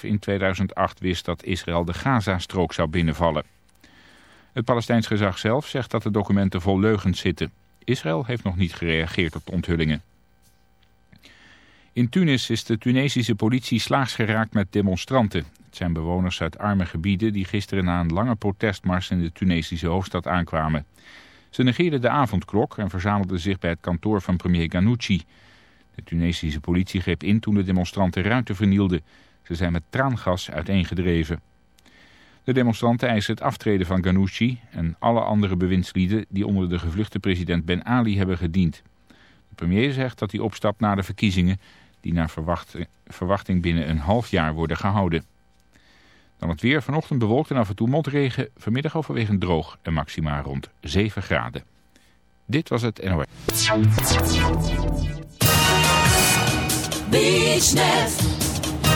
in 2008 wist dat Israël de Gaza-strook zou binnenvallen. Het Palestijns gezag zelf zegt dat de documenten vol leugens zitten. Israël heeft nog niet gereageerd op de onthullingen. In Tunis is de Tunesische politie slaags geraakt met demonstranten. Het zijn bewoners uit arme gebieden die gisteren na een lange protestmars in de Tunesische hoofdstad aankwamen. Ze negeerden de avondklok en verzamelden zich bij het kantoor van premier Ghanouchi. De Tunesische politie greep in toen de demonstranten ruiten vernielden. Ze zijn met traangas uiteengedreven. De demonstranten eisen het aftreden van Ghanouchi en alle andere bewindslieden die onder de gevluchte president Ben Ali hebben gediend. De premier zegt dat hij opstapt na de verkiezingen die naar verwachting binnen een half jaar worden gehouden. Dan het weer vanochtend bewolkt en af en toe motregen, vanmiddag overwegend droog en maximaal rond 7 graden. Dit was het NOS.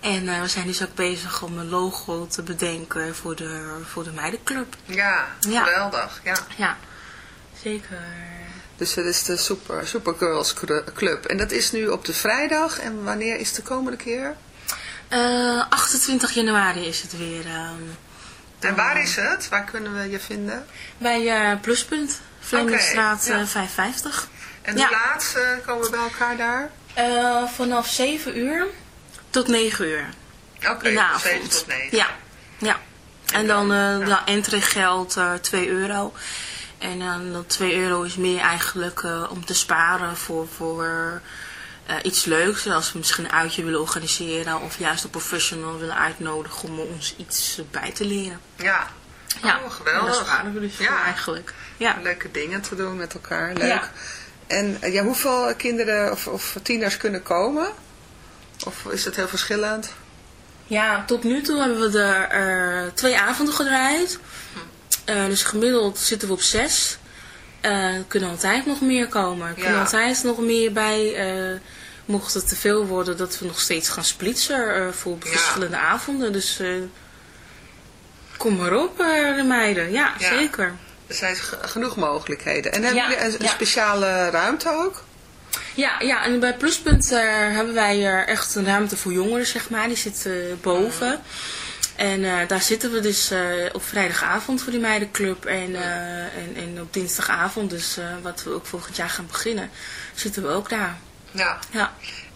En eh, we zijn dus ook bezig om een logo te bedenken voor de, voor de meidenclub. Ja, Ja. geweldig. Ja. Ja, zeker. Dus dat is de Super, Supergirls Cru- Club. En dat is nu op de vrijdag. En wanneer is de komende keer? Eh, 28 januari is het weer. ehm, En waar is het? Waar kunnen we je vinden? bij eh, Pluspunt, Vlemingstraat Oké, ja. 550. En Ja. laat eh, komen we bij elkaar daar? Vanaf 7 uur tot 9 uur Oké, in de avond. 7 tot 9. Ja, ja. En dan, eh dan entree geldt eh 2 euro. En dan dat 2 euro is meer eigenlijk eh, om te sparen voor, voor eh, iets leuks. Als we misschien een uitje willen organiseren of juist een professional willen uitnodigen om ons iets bij te leren. Ja. Ja, Oh, geweldig. Daar sparen we dus Ja. voor eigenlijk. Ja. Leuke dingen te doen met elkaar. Leuk. Ja. En eh, ja, hoeveel kinderen of, of tieners kunnen komen? Of is het heel verschillend? Ja, tot nu toe hebben we er eh, twee avonden gedraaid. Eh, dus gemiddeld zitten we op zes. Eh, er kunnen altijd nog meer komen. Er kunnen altijd nog meer bij. eh, mocht het te veel worden, dat we nog steeds gaan splitsen eh, voor Ja. verschillende avonden. Dus eh, kom maar op, eh, de meiden. Ja, Ja. zeker. Er zijn ge- genoeg mogelijkheden. En hebben jullie een, speciale ruimte ook? Ja, ja, en bij Pluspunt eh, hebben wij eh, echt een ruimte voor jongeren, zeg maar. Die zit eh, boven. En eh, daar zitten we dus op vrijdagavond voor die meidenclub. En, en, en op dinsdagavond, dus wat we ook volgend jaar gaan beginnen, zitten we ook daar. Ja. Ja.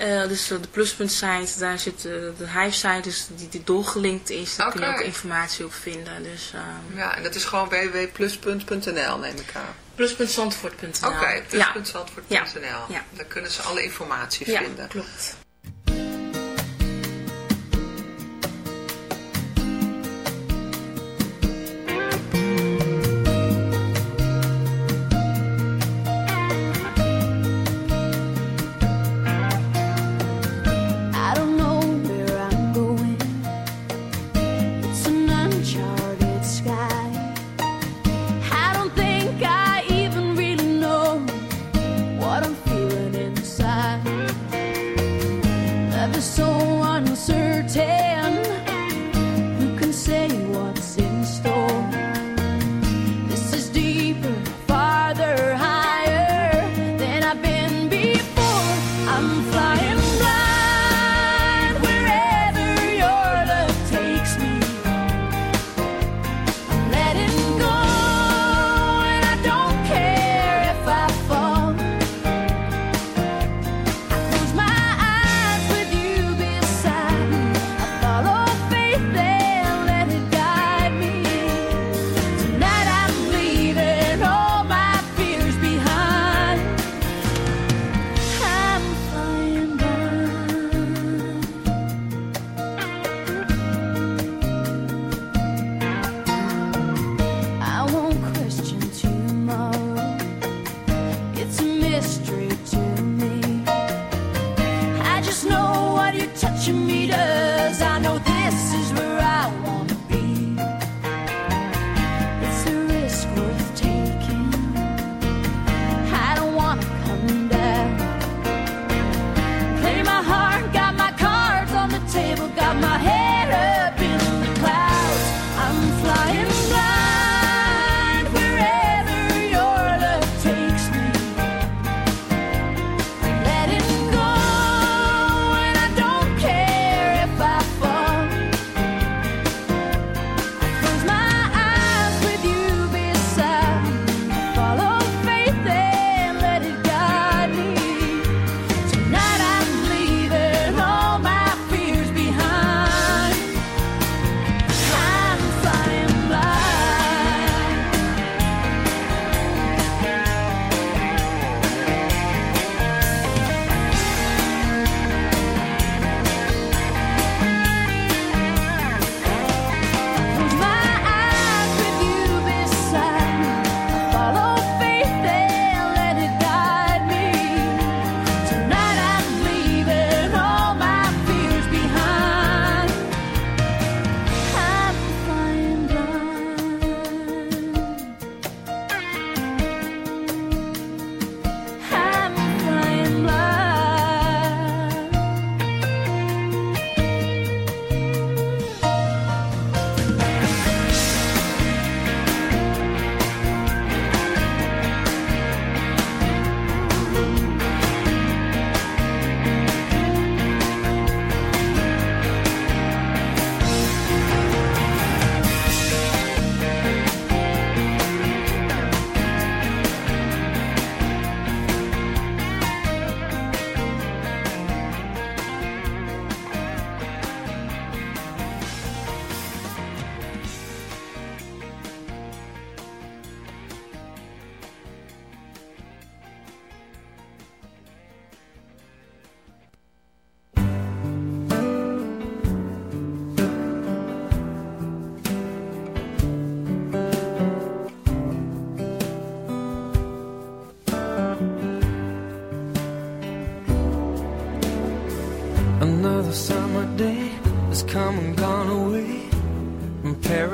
eh, dus de pluspunt site, daar zit eh, de hive site, dus die, die doorgelinkt is. Daar kun je ook informatie op vinden. Dus ehm Ja, en dat is gewoon www.pluspunt.nl neem ik aan. pluspuntzandvoort.nl Oké, Ja, pluspuntzandvoort.nl. Ja. Ja. Daar kunnen ze alle informatie ja vinden. klopt.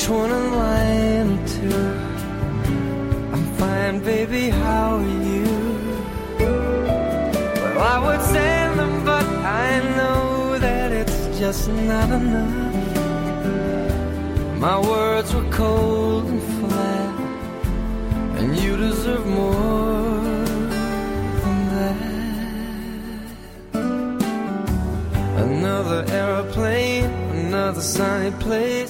Each one a line or two. I'm fine, baby, how are you? Well, I would send them, but I know that it's just not enough. My words were cold and flat, and you deserve more than that. Another aeroplane, another sunny place.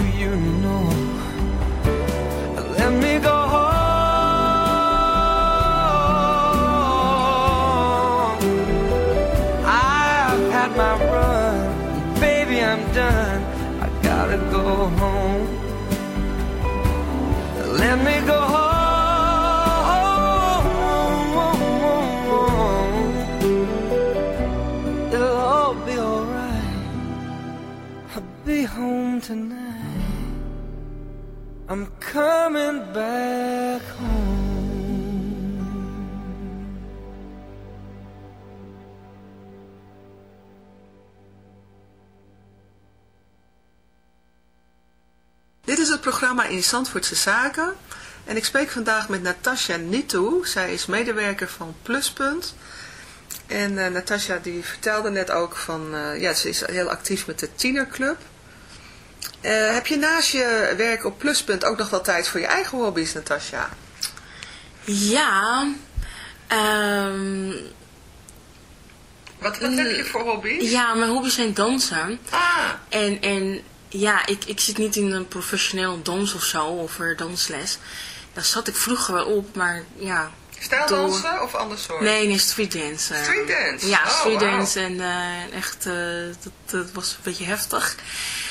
programma in Zandvoortse Zaken. En ik spreek vandaag met Natasja Nitu. Zij is medewerker van Pluspunt. En eh Natasja die vertelde net ook van... eh, ja, ze is heel actief met de tienerclub. Eh, heb je naast je werk op Pluspunt ook nog wel tijd voor je eigen hobby's, Natasja? Ja, ehm, Wat, wat heb je voor hobby's? ja, mijn hobby's zijn dansen. Ah, En, en ja, ik, ik zit niet in een professioneel dans of zo, of er dansles. Daar zat ik vroeger wel op, maar ja. stijldansen of ander soort? Nee, nee, streetdance. eh. Streetdance? Ja, Oh, streetdance en eh, echt, eh, dat, dat was een beetje heftig.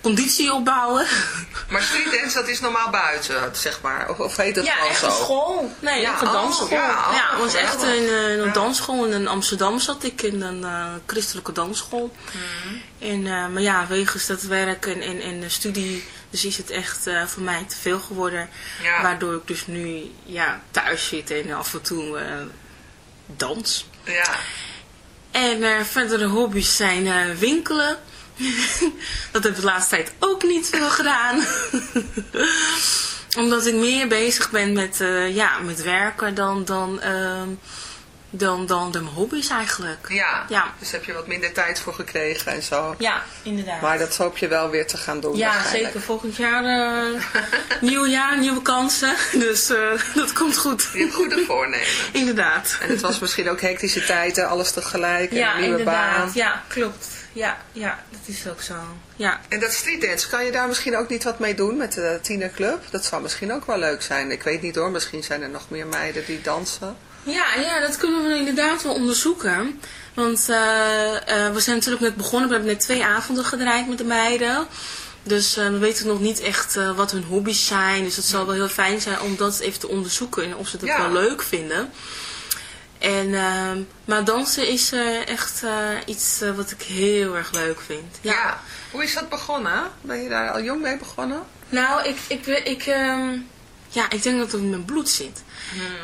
conditie opbouwen. Maar streetdance, dat is normaal buiten, zeg maar. Of, of heet dat ja, gewoon echt zo? een school. Nee, Ja, echt een oh, dansschool. ja, oh, ja, het was echt een, eh, een Ja. dansschool. In Amsterdam zat ik in een eh, christelijke dansschool. Mhm. En, eh, maar ja, wegens dat werk en, en, en de studie, dus is het echt voor mij te veel geworden. Ja. Waardoor ik dus nu ja, thuis zit en af en toe dans. Ja. En verdere hobby's zijn winkelen. dat heb ik de laatste tijd ook niet veel gedaan. Omdat ik meer bezig ben met, eh, ja, met werken dan, dan, ehm, dan, dan de hobby's eigenlijk. Ja, Ja. dus heb je wat minder tijd voor gekregen en zo. Ja, inderdaad. Maar dat hoop je wel weer te gaan doen. ja, zeker. Volgend jaar eh, nieuw jaar, nieuwe kansen. Dus eh, dat komt goed. Je hebt goede voornemen. inderdaad. En het was misschien ook hectische tijden, alles tegelijk, en Ja, een nieuwe inderdaad. baan. Ja, klopt. Ja, ja, dat is ook zo. Ja. En dat streetdance, kan je daar misschien ook niet wat mee doen met de tienerclub? Dat zou misschien ook wel leuk zijn. Ik weet niet hoor, misschien zijn er nog meer meiden die dansen. Ja, ja, dat kunnen we inderdaad wel onderzoeken. Want eh, eh, we zijn natuurlijk net begonnen. We hebben net twee avonden gedraaid met de meiden. Dus eh, we weten nog niet echt wat hun hobby's zijn. Dus het zal wel heel fijn zijn om dat even te onderzoeken. En of ze dat Ja. wel leuk vinden. En, maar dansen is echt iets wat ik heel erg leuk vind. Ja. Hoe is dat begonnen? Ben je daar al jong mee begonnen? Nou, ik, ik, ik, ehm, ja, ik denk dat het in mijn bloed zit.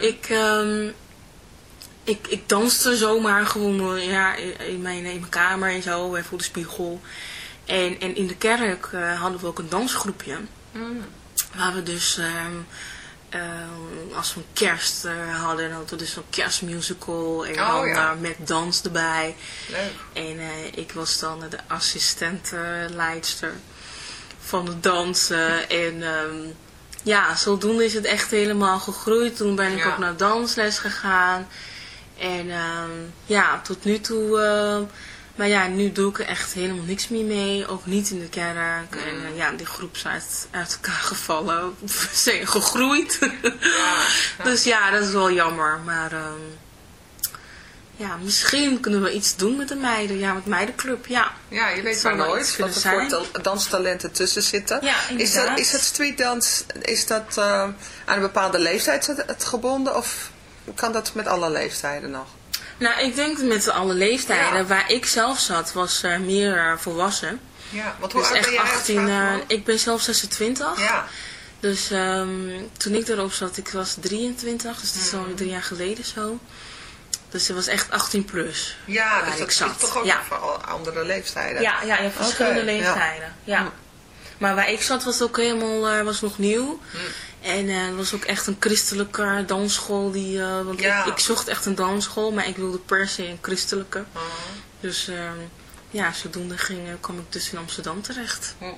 Ik, ehm, ik, ik danste zomaar gewoon eh, ja, in, mijn, in mijn kamer en zo, eh, voor de spiegel. En, en in de kerk eh, hadden we ook een dansgroepje. Waar we dus, ehm, ehm, als we een kerst eh, hadden, dan hadden we dus zo'n kerstmusical. En Oh, dan ja. eh, met dans erbij. Leuk. En ik was dan de assistentleidster van de dansen. En ehm, ja, zodoende is het echt helemaal gegroeid. Toen ben ik Ja. ook naar dansles gegaan. En ehm, ja, tot nu toe... ehm, maar ja, nu doe ik er echt helemaal niks meer mee. Ook niet in de kerk. En eh, ja, die groep is uit, uit elkaar gevallen. Zijn gegroeid. dus ja, dat is wel jammer. Maar ehm, ja, misschien kunnen we iets doen met de meiden. Ja, met meidenclub, ja. Ja, je weet maar nooit wat er voor zijn. tal- danstalenten tussen zitten. Ja, is, dat, is dat streetdans, is dat eh, aan een bepaalde leeftijd het gebonden of kan dat met alle leeftijden nog? Nou, ik denk met alle leeftijden. Ja. Waar ik zelf zat, was meer eh, volwassen. Ja, want hoe Dus oud echt ben jij? als 18. vraag eh, ik ben zelf 26. Ja, Dus ehm, toen ik erop zat, ik was 23. Dus dat is Mhm. al drie jaar geleden zo. Dus het was echt 18 plus. ja dus dat is toch ook Ja. voor andere leeftijden. Ja, ja, in verschillende ja. leeftijden. Ja. Maar waar ik zat was ook helemaal eh, was nog nieuw. Hm. En het was ook echt een christelijke dansschool. Die, eh, want Ja. ik, ik zocht echt een dansschool, maar ik wilde per se een christelijke. Oh. Dus ehm, ja, zodoende ging, kwam ik dus in Amsterdam terecht. Inside,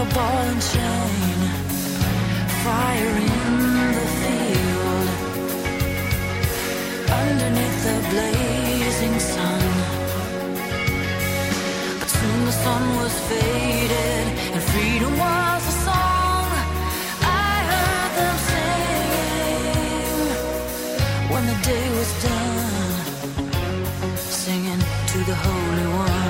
a ball and chain, fire in the field underneath the blazing sun. But soon the sun was faded and freedom was a song. I heard them singing when the day was done, singing to the Holy One.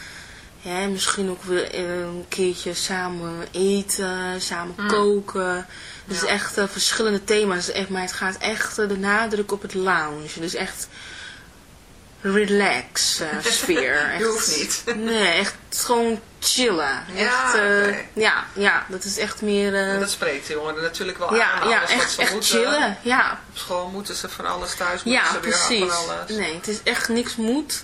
ja, misschien ook weer een keertje samen eten, samen Mm. koken. Dus echt eh, verschillende thema's. Echt, maar het gaat echt eh, de nadruk op het lounge. Dus echt relax eh, sfeer. Je Echt, hoeft niet. Nee, echt gewoon chillen. Ja, echt, eh, ja, ja, dat is echt meer... eh, Dat spreekt de jongeren natuurlijk wel ja, aan. ja, echt, ze echt moeten. chillen. Ja, Op school moeten ze van alles, thuis moeten ja, ze weer precies. van alles. Nee, het is echt niks moet.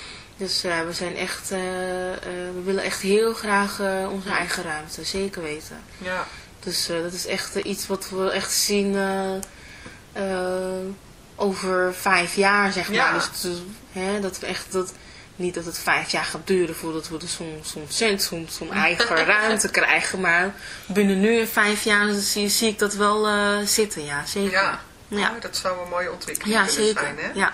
Dus eh, we zijn echt, eh, eh, we willen echt heel graag onze eigen ruimte. Zeker weten. Ja. Dus dat is echt iets wat we echt zien over vijf jaar, zeg maar. Ja. Dus hè, dat we echt, dat, niet dat het vijf jaar gaat duren voordat we dus zo'n zo'n cent, zo'n eigen ruimte krijgen. Maar binnen nu en vijf jaar zie, zie ik dat wel zitten, ja, zeker. Ja. Ja. Oh, dat zou een mooie ontwikkeling Ja, kunnen zeker. zijn. Hè? Ja.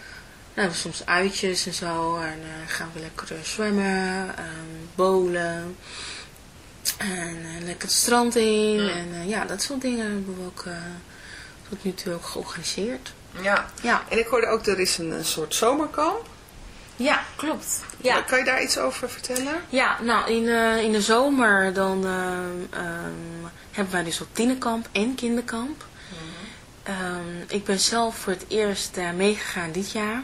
we soms uitjes en zo. En eh, gaan we lekker eh, zwemmen, ehm bowlen. En eh, lekker het strand in. En ja, dat soort dingen hebben we ook tot nu toe ook georganiseerd. Ja. Ja. En ik hoorde ook, er is een, een soort zomerkamp. Ja, klopt. Ja. Kan je daar iets over vertellen? Ja, nou in, in de zomer dan ehm, ehm, hebben wij dus ook tienerkamp en kinderkamp. Ehm, ik ben zelf voor het eerst eh, meegegaan dit jaar.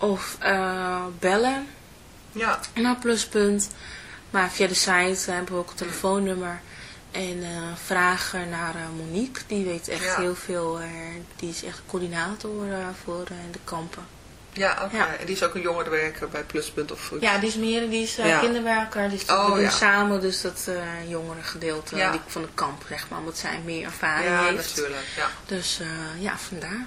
Of eh, bellen Ja. naar pluspunt. Maar via de site eh, hebben we ook een telefoonnummer. En eh, vragen naar Monique. Die weet echt Ja. heel veel. eh, die is echt coördinator voor de kampen. Ja, oké. Ja. En die is ook een jongerenwerker bij Pluspunt of Ja, die is meer, die is Ja. kinderwerker. Dus Oh, we doen ja. samen dus dat jongere gedeelte Ja. die van de kamp, zeg maar. Omdat zij meer ervaring Ja, heeft. natuurlijk. Ja. Dus ja, vandaar.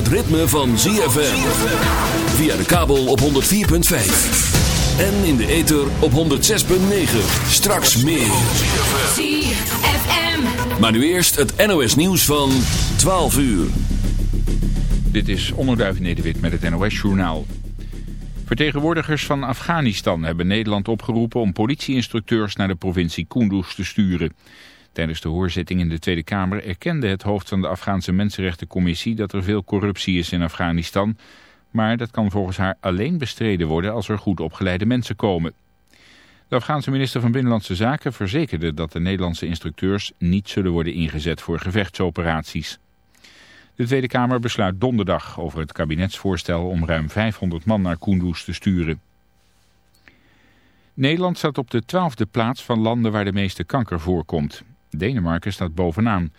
Het ritme van ZFM. Via de kabel op 104.5. En in de ether op 106.9. Straks meer. ZFM. Maar nu eerst het NOS nieuws van 12 uur. Dit is Onderduif Nederwit met het NOS-journaal. Vertegenwoordigers van Afghanistan hebben Nederland opgeroepen om politieinstructeurs naar de provincie Kunduz te sturen. Tijdens de hoorzitting in de Tweede Kamer erkende het hoofd van de Afghaanse Mensenrechtencommissie dat er veel corruptie is in Afghanistan. Maar dat kan volgens haar alleen bestreden worden als er goed opgeleide mensen komen. De Afghaanse minister van Binnenlandse Zaken verzekerde dat de Nederlandse instructeurs niet zullen worden ingezet voor gevechtsoperaties. De Tweede Kamer besluit donderdag over het kabinetsvoorstel om ruim 500 man naar Kunduz te sturen. Nederland staat op de twaalfde plaats van landen waar de meeste kanker voorkomt. Denemarken staat bovenaan.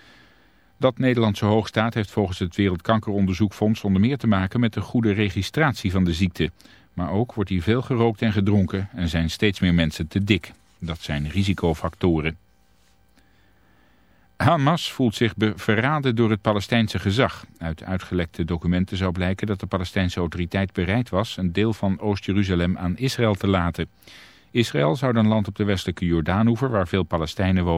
Dat Nederland zo hoog staat heeft volgens het Wereldkankeronderzoekfonds onder meer te maken met de goede registratie van de ziekte. Maar ook wordt hier veel gerookt en gedronken en zijn steeds meer mensen te dik. Dat zijn risicofactoren. Hamas voelt zich verraden door het Palestijnse gezag. Uit uitgelekte documenten zou blijken dat de Palestijnse autoriteit bereid was een deel van Oost-Jeruzalem aan Israël te laten. Israël zou dan land op de westelijke Jordaanoever, waar veel Palestijnen wonen,